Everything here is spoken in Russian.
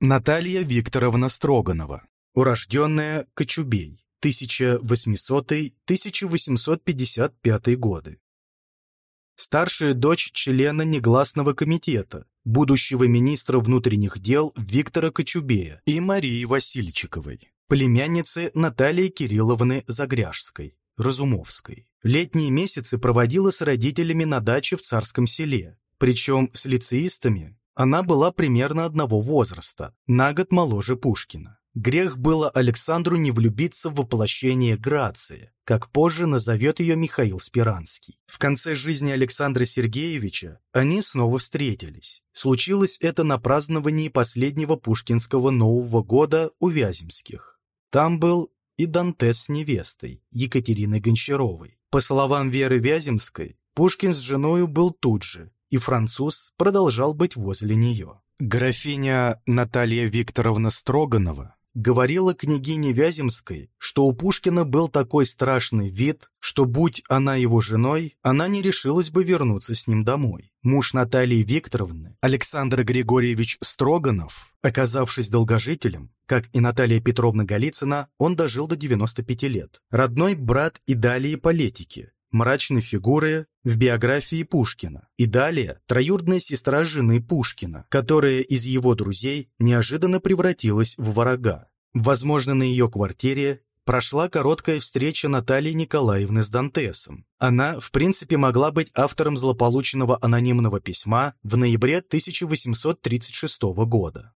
Наталья Викторовна Строганова, урожденная Кочубей, 1800-1855 годы. Старшая дочь члена негласного комитета, будущего министра внутренних дел Виктора Кочубея и Марии Васильчиковой, племянницы Натальи Кирилловны Загряжской, Разумовской. Летние месяцы проводила с родителями на даче в Царском селе, причем с лицеистами она была примерно одного возраста, на год моложе Пушкина. Грех было Александру не влюбиться в воплощение Грации, как позже назовет ее Михаил Спиранский. В конце жизни Александра Сергеевича они снова встретились. Случилось это на праздновании последнего пушкинского Нового года у Вяземских. Там был и Дантес с невестой, Екатериной Гончаровой. По словам Веры Вяземской, Пушкин с женою был тут же, и француз продолжал быть возле нее. Графиня Наталья Викторовна Строганова говорила княгине Вяземской, что у Пушкина был такой страшный вид, что, будь она его женой, она не решилась бы вернуться с ним домой. Муж Натальи Викторовны, Александр Григорьевич Строганов, оказавшись долгожителем, как и Наталья Петровна Голицына, он дожил до 95 лет. Родной брат и далее политики, мрачной фигуры в биографии Пушкина. И далее троюродная сестра жены Пушкина, которая из его друзей неожиданно превратилась в врага. Возможно, на ее квартире прошла короткая встреча Натальи Николаевны с Дантесом. Она, в принципе, могла быть автором злополученного анонимного письма в ноябре 1836 года.